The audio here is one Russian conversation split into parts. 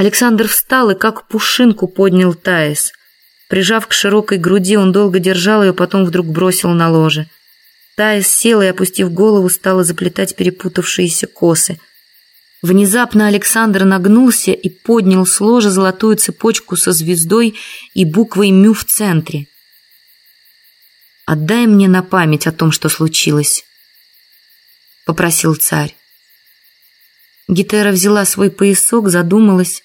Александр встал и как пушинку поднял Таис. Прижав к широкой груди, он долго держал ее, потом вдруг бросил на ложе. Таис села и, опустив голову, стала заплетать перепутавшиеся косы. Внезапно Александр нагнулся и поднял с ложа золотую цепочку со звездой и буквой «Мю» в центре. «Отдай мне на память о том, что случилось», — попросил царь. Гетера взяла свой поясок, задумалась,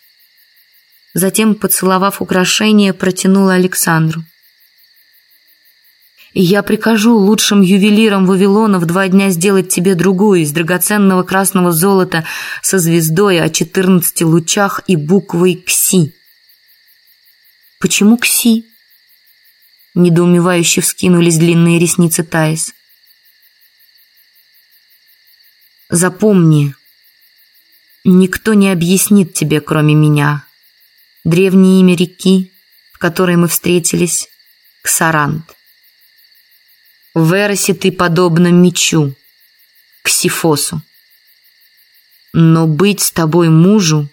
затем, поцеловав украшение, протянула Александру. «И я прикажу лучшим ювелирам Вавилона в два дня сделать тебе другую из драгоценного красного золота со звездой о четырнадцати лучах и буквой «Кси». «Почему Кси?» Недоумевающе вскинулись длинные ресницы Таис. «Запомни, никто не объяснит тебе, кроме меня, древнее имя реки, в которой мы встретились, Ксарант. В Эросе ты подобна мечу, Ксифосу. Но быть с тобой мужу,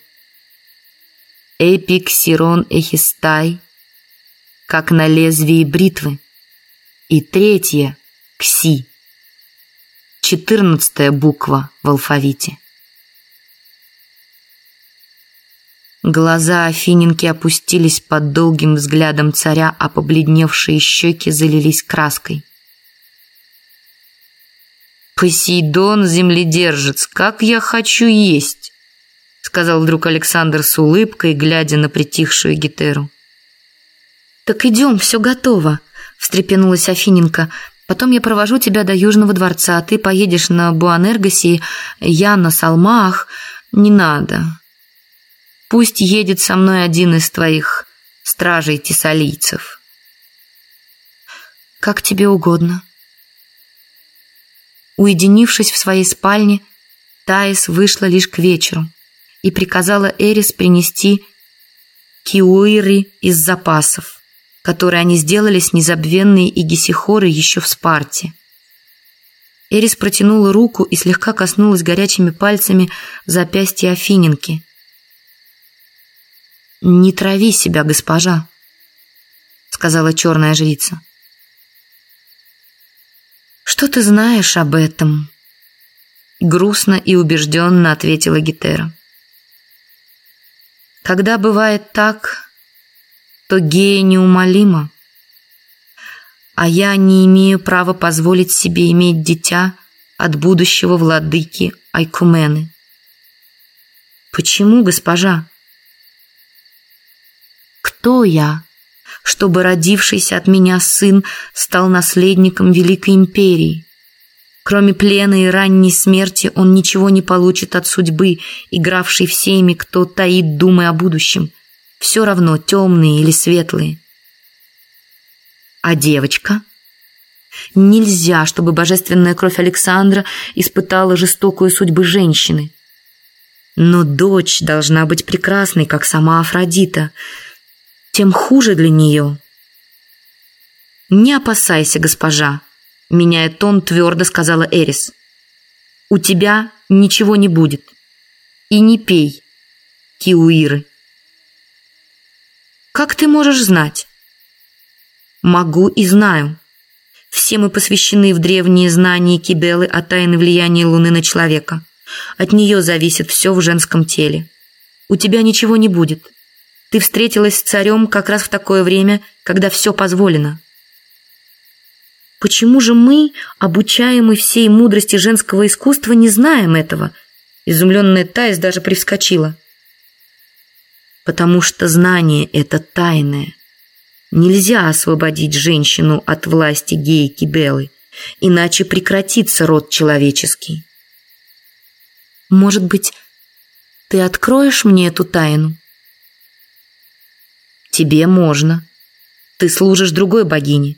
Эпик Сирон Эхистай, как на лезвии бритвы. И третье — Кси, четырнадцатая буква в алфавите. Глаза Афиненки опустились под долгим взглядом царя, а побледневшие щеки залились краской. «Посейдон, земледержец, как я хочу есть!» сказал вдруг Александр с улыбкой, глядя на притихшую Гетеру. «Так идем, все готово», — встрепенулась Афиненко. «Потом я провожу тебя до Южного дворца, а ты поедешь на Буанергосе, я на Салмах. Не надо. Пусть едет со мной один из твоих стражей тессалийцев. Как тебе угодно. Уединившись в своей спальне, Таис вышла лишь к вечеру и приказала Эрис принести киуири из запасов, которые они сделали с незабвенной Игисихорой еще в Спарте. Эрис протянула руку и слегка коснулась горячими пальцами запястья Афиненки – «Не трави себя, госпожа», — сказала черная жрица. «Что ты знаешь об этом?» Грустно и убежденно ответила Гетера. «Когда бывает так, то гея неумолима, а я не имею права позволить себе иметь дитя от будущего владыки Айкумены». «Почему, госпожа?» Кто я, чтобы родившийся от меня сын стал наследником Великой Империи? Кроме плена и ранней смерти он ничего не получит от судьбы, игравшей всеми, кто таит думы о будущем. Все равно темные или светлые. А девочка? Нельзя, чтобы божественная кровь Александра испытала жестокую судьбу женщины. Но дочь должна быть прекрасной, как сама Афродита — тем хуже для нее. «Не опасайся, госпожа», — меняя тон, твердо сказала Эрис. «У тебя ничего не будет. И не пей, киуиры». «Как ты можешь знать?» «Могу и знаю. Все мы посвящены в древние знания Кибелы о тайне влияния Луны на человека. От нее зависит все в женском теле. У тебя ничего не будет. Ты встретилась с царем как раз в такое время, когда все позволено. Почему же мы, обучаемые всей мудрости женского искусства, не знаем этого? Изумленная Таис даже привскочила. Потому что знание — это тайное. Нельзя освободить женщину от власти гейки Беллы, иначе прекратится род человеческий. Может быть, ты откроешь мне эту тайну? Тебе можно. Ты служишь другой богине.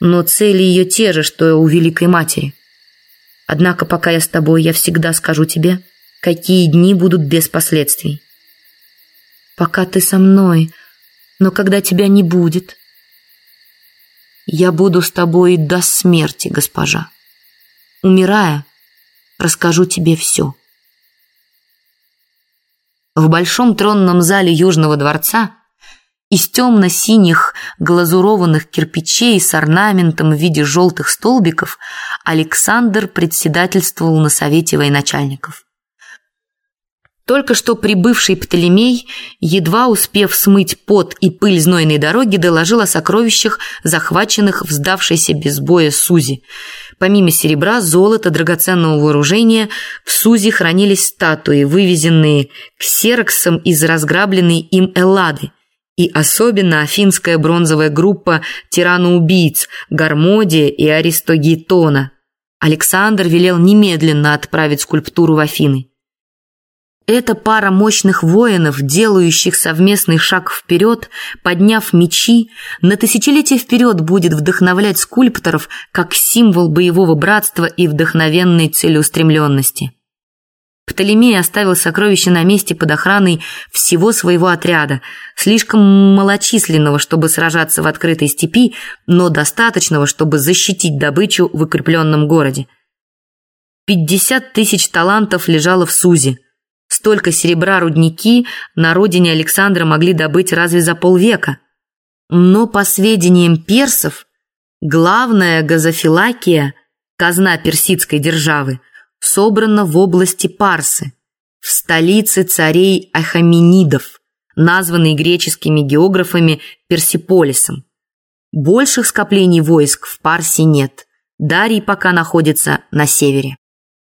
Но цели ее те же, что и у Великой Матери. Однако, пока я с тобой, я всегда скажу тебе, какие дни будут без последствий. Пока ты со мной, но когда тебя не будет, я буду с тобой до смерти, госпожа. Умирая, расскажу тебе все. В большом тронном зале Южного дворца из темно-синих глазурованных кирпичей с орнаментом в виде желтых столбиков Александр председательствовал на совете военачальников. Только что прибывший Птолемей, едва успев смыть пот и пыль знойной дороги, доложил о сокровищах, захваченных в сдавшейся без боя Сузи. Помимо серебра, золота, драгоценного вооружения, в Сузи хранились статуи, вывезенные ксероксом из разграбленной им Эллады, и особенно афинская бронзовая группа тираноубийц Гармодия и Аристогетона. Александр велел немедленно отправить скульптуру в Афины. Эта пара мощных воинов, делающих совместный шаг вперед, подняв мечи, на тысячелетия вперед будет вдохновлять скульпторов как символ боевого братства и вдохновенной целеустремленности. Птолемей оставил сокровища на месте под охраной всего своего отряда, слишком малочисленного, чтобы сражаться в открытой степи, но достаточного, чтобы защитить добычу в укрепленном городе. Пятьдесят тысяч талантов лежало в Сузе – Столько серебра рудники на родине Александра могли добыть разве за полвека. Но по сведениям персов, главная газофилакия, казна персидской державы, собрана в области Парсы, в столице царей Ахаменидов, названной греческими географами Персиполисом. Больших скоплений войск в Парсе нет. Дарий пока находится на севере.